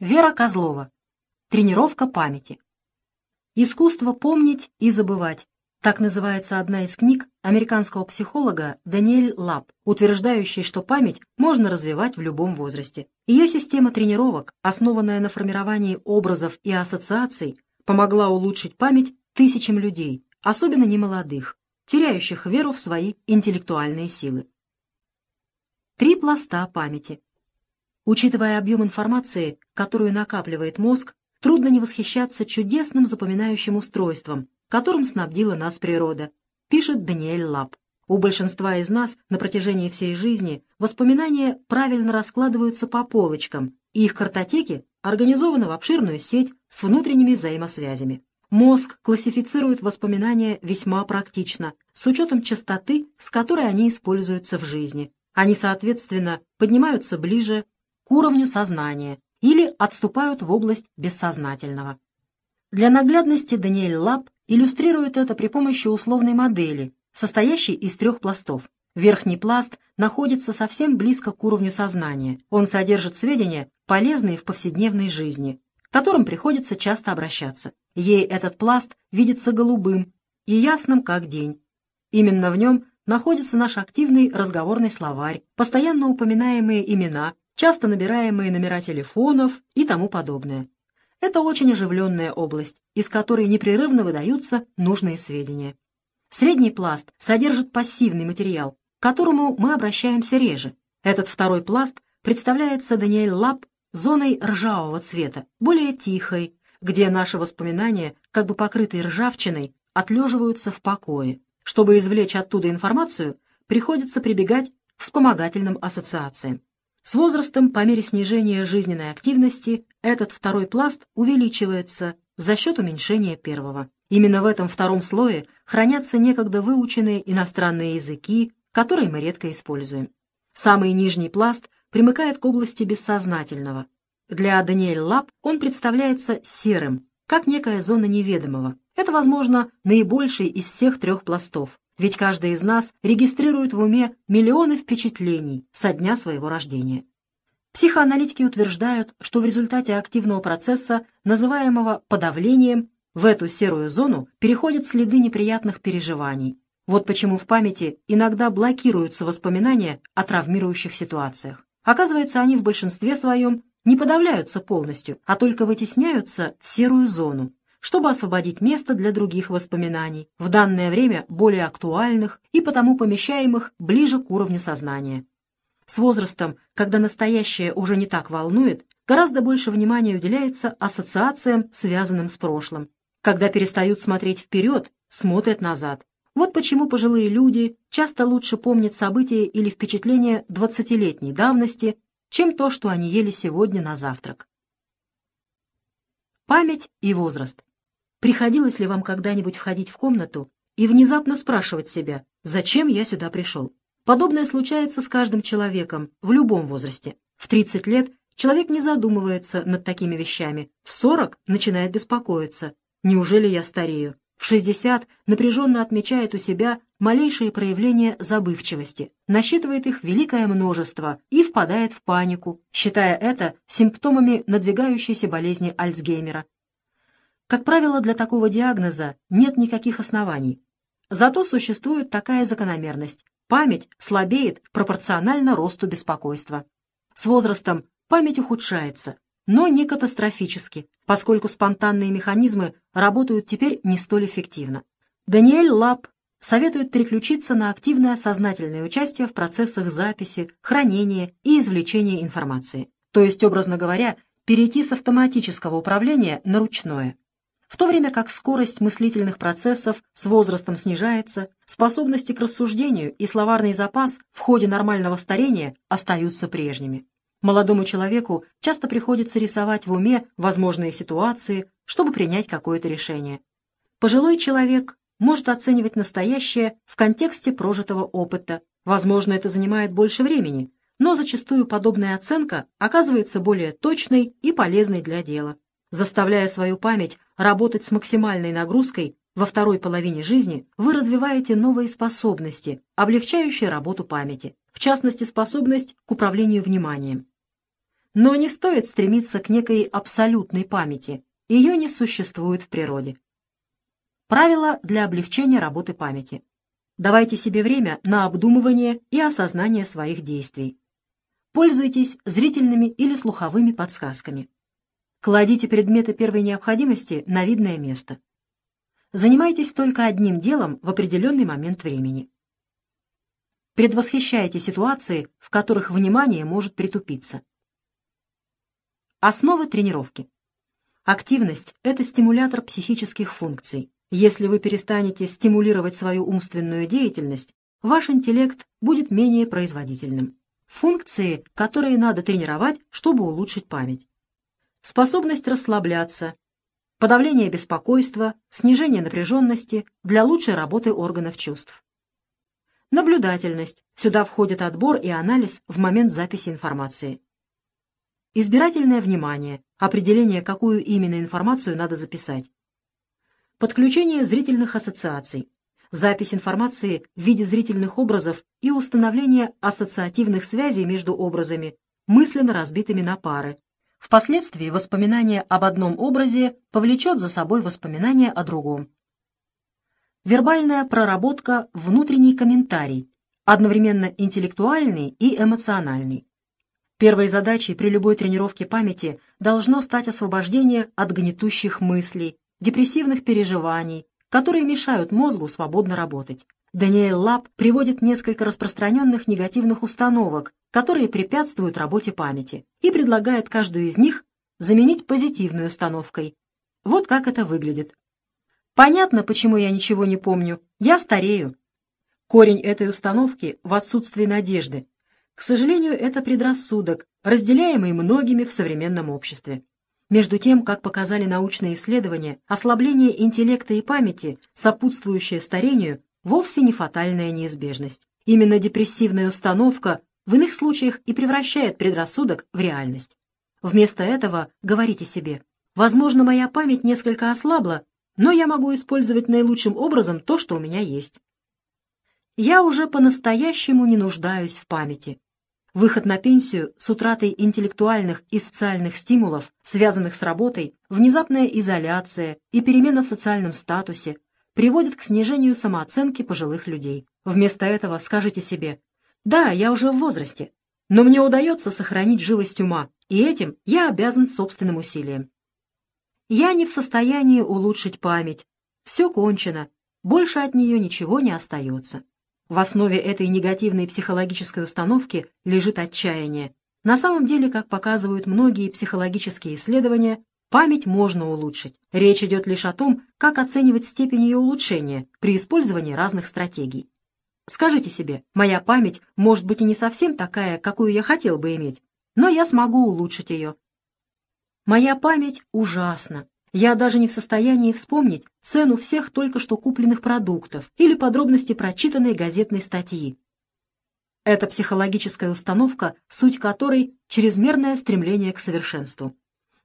Вера Козлова. Тренировка памяти. Искусство помнить и забывать. Так называется одна из книг американского психолога Даниэль Лаб, утверждающей, что память можно развивать в любом возрасте. Ее система тренировок, основанная на формировании образов и ассоциаций, помогла улучшить память тысячам людей, особенно немолодых, теряющих веру в свои интеллектуальные силы. Три пласта памяти. Учитывая объем информации, которую накапливает мозг, трудно не восхищаться чудесным запоминающим устройством, которым снабдила нас природа, пишет Даниэль Лап. У большинства из нас на протяжении всей жизни воспоминания правильно раскладываются по полочкам, и их картотеки организованы в обширную сеть с внутренними взаимосвязями. Мозг классифицирует воспоминания весьма практично, с учетом частоты, с которой они используются в жизни. Они, соответственно, поднимаются ближе к уровню сознания или отступают в область бессознательного. Для наглядности Даниэль Лаб иллюстрирует это при помощи условной модели, состоящей из трех пластов. Верхний пласт находится совсем близко к уровню сознания. Он содержит сведения, полезные в повседневной жизни, к которым приходится часто обращаться. Ей этот пласт видится голубым и ясным как день. Именно в нем находится наш активный разговорный словарь, постоянно упоминаемые имена, часто набираемые номера телефонов и тому подобное. Это очень оживленная область, из которой непрерывно выдаются нужные сведения. Средний пласт содержит пассивный материал, к которому мы обращаемся реже. Этот второй пласт представляется Даниэль Лап зоной ржавого цвета, более тихой, где наши воспоминания, как бы покрытые ржавчиной, отлеживаются в покое. Чтобы извлечь оттуда информацию, приходится прибегать к вспомогательным ассоциациям. С возрастом, по мере снижения жизненной активности, этот второй пласт увеличивается за счет уменьшения первого. Именно в этом втором слое хранятся некогда выученные иностранные языки, которые мы редко используем. Самый нижний пласт примыкает к области бессознательного. Для Даниэль Лап он представляется серым, как некая зона неведомого. Это, возможно, наибольший из всех трех пластов. Ведь каждый из нас регистрирует в уме миллионы впечатлений со дня своего рождения. Психоаналитики утверждают, что в результате активного процесса, называемого подавлением, в эту серую зону переходят следы неприятных переживаний. Вот почему в памяти иногда блокируются воспоминания о травмирующих ситуациях. Оказывается, они в большинстве своем не подавляются полностью, а только вытесняются в серую зону, чтобы освободить место для других воспоминаний, в данное время более актуальных и потому помещаемых ближе к уровню сознания. С возрастом, когда настоящее уже не так волнует, гораздо больше внимания уделяется ассоциациям, связанным с прошлым. Когда перестают смотреть вперед, смотрят назад. Вот почему пожилые люди часто лучше помнят события или впечатления 20-летней давности, чем то, что они ели сегодня на завтрак. Память и возраст. Приходилось ли вам когда-нибудь входить в комнату и внезапно спрашивать себя, зачем я сюда пришел? Подобное случается с каждым человеком в любом возрасте. В 30 лет человек не задумывается над такими вещами, в 40 начинает беспокоиться. Неужели я старею? В 60 напряженно отмечает у себя малейшие проявления забывчивости, насчитывает их великое множество и впадает в панику, считая это симптомами надвигающейся болезни Альцгеймера. Как правило, для такого диагноза нет никаких оснований. Зато существует такая закономерность. Память слабеет пропорционально росту беспокойства. С возрастом память ухудшается, но не катастрофически, поскольку спонтанные механизмы работают теперь не столь эффективно. Даниэль Лап советует переключиться на активное сознательное участие в процессах записи, хранения и извлечения информации. То есть, образно говоря, перейти с автоматического управления на ручное. В то время как скорость мыслительных процессов с возрастом снижается, способности к рассуждению и словарный запас в ходе нормального старения остаются прежними. Молодому человеку часто приходится рисовать в уме возможные ситуации, чтобы принять какое-то решение. Пожилой человек может оценивать настоящее в контексте прожитого опыта. Возможно, это занимает больше времени, но зачастую подобная оценка оказывается более точной и полезной для дела. Заставляя свою память работать с максимальной нагрузкой во второй половине жизни, вы развиваете новые способности, облегчающие работу памяти, в частности, способность к управлению вниманием. Но не стоит стремиться к некой абсолютной памяти. Ее не существует в природе. Правила для облегчения работы памяти. Давайте себе время на обдумывание и осознание своих действий. Пользуйтесь зрительными или слуховыми подсказками. Кладите предметы первой необходимости на видное место. Занимайтесь только одним делом в определенный момент времени. Предвосхищайте ситуации, в которых внимание может притупиться. Основы тренировки. Активность – это стимулятор психических функций. Если вы перестанете стимулировать свою умственную деятельность, ваш интеллект будет менее производительным. Функции, которые надо тренировать, чтобы улучшить память. Способность расслабляться, подавление беспокойства, снижение напряженности для лучшей работы органов чувств. Наблюдательность. Сюда входит отбор и анализ в момент записи информации. Избирательное внимание. Определение, какую именно информацию надо записать. Подключение зрительных ассоциаций. Запись информации в виде зрительных образов и установление ассоциативных связей между образами, мысленно разбитыми на пары. Впоследствии воспоминание об одном образе повлечет за собой воспоминание о другом. Вербальная проработка «внутренний комментарий», одновременно интеллектуальный и эмоциональный. Первой задачей при любой тренировке памяти должно стать освобождение от гнетущих мыслей, депрессивных переживаний, которые мешают мозгу свободно работать. Даниэль Лаб приводит несколько распространенных негативных установок, которые препятствуют работе памяти, и предлагает каждую из них заменить позитивной установкой. Вот как это выглядит. Понятно, почему я ничего не помню. Я старею. Корень этой установки в отсутствии надежды, к сожалению, это предрассудок, разделяемый многими в современном обществе. Между тем, как показали научные исследования, ослабление интеллекта и памяти, сопутствующее старению, вовсе не фатальная неизбежность. Именно депрессивная установка в иных случаях и превращает предрассудок в реальность. Вместо этого говорите себе, возможно, моя память несколько ослабла, но я могу использовать наилучшим образом то, что у меня есть. Я уже по-настоящему не нуждаюсь в памяти. Выход на пенсию с утратой интеллектуальных и социальных стимулов, связанных с работой, внезапная изоляция и перемена в социальном статусе приводят к снижению самооценки пожилых людей. Вместо этого скажите себе «Да, я уже в возрасте, но мне удается сохранить живость ума, и этим я обязан собственным усилием. Я не в состоянии улучшить память, все кончено, больше от нее ничего не остается». В основе этой негативной психологической установки лежит отчаяние. На самом деле, как показывают многие психологические исследования, память можно улучшить. Речь идет лишь о том, как оценивать степень ее улучшения при использовании разных стратегий. Скажите себе, моя память может быть и не совсем такая, какую я хотел бы иметь, но я смогу улучшить ее. Моя память ужасна, я даже не в состоянии вспомнить цену всех только что купленных продуктов или подробности прочитанной газетной статьи. Это психологическая установка, суть которой — чрезмерное стремление к совершенству.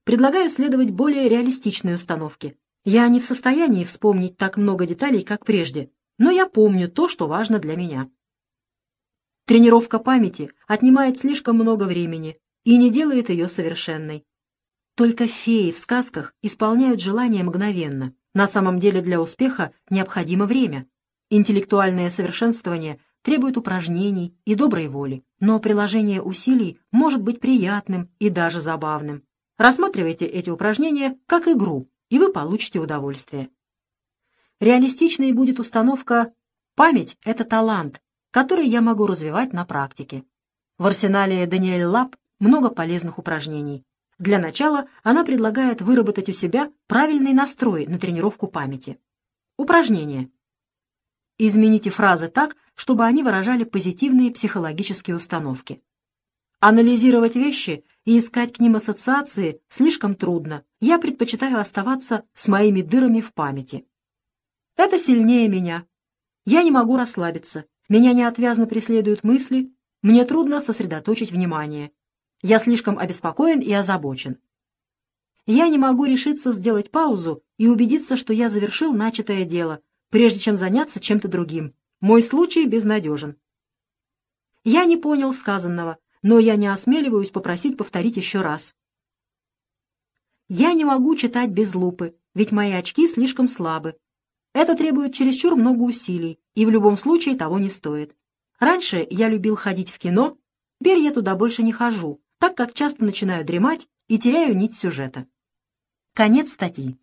Предлагаю следовать более реалистичной установке. Я не в состоянии вспомнить так много деталей, как прежде, но я помню то, что важно для меня. Тренировка памяти отнимает слишком много времени и не делает ее совершенной. Только феи в сказках исполняют желания мгновенно. На самом деле для успеха необходимо время. Интеллектуальное совершенствование требует упражнений и доброй воли, но приложение усилий может быть приятным и даже забавным. Рассматривайте эти упражнения как игру, и вы получите удовольствие. Реалистичной будет установка «память — это талант, который я могу развивать на практике». В арсенале Даниэль Лаб много полезных упражнений. Для начала она предлагает выработать у себя правильный настрой на тренировку памяти. Упражнение. Измените фразы так, чтобы они выражали позитивные психологические установки. Анализировать вещи и искать к ним ассоциации слишком трудно. Я предпочитаю оставаться с моими дырами в памяти. Это сильнее меня. Я не могу расслабиться. Меня неотвязно преследуют мысли. Мне трудно сосредоточить внимание. Я слишком обеспокоен и озабочен. Я не могу решиться сделать паузу и убедиться, что я завершил начатое дело, прежде чем заняться чем-то другим. Мой случай безнадежен. Я не понял сказанного. Но я не осмеливаюсь попросить повторить еще раз. Я не могу читать без лупы, ведь мои очки слишком слабы. Это требует чересчур много усилий, и в любом случае того не стоит. Раньше я любил ходить в кино, теперь я туда больше не хожу, так как часто начинаю дремать и теряю нить сюжета. Конец статьи.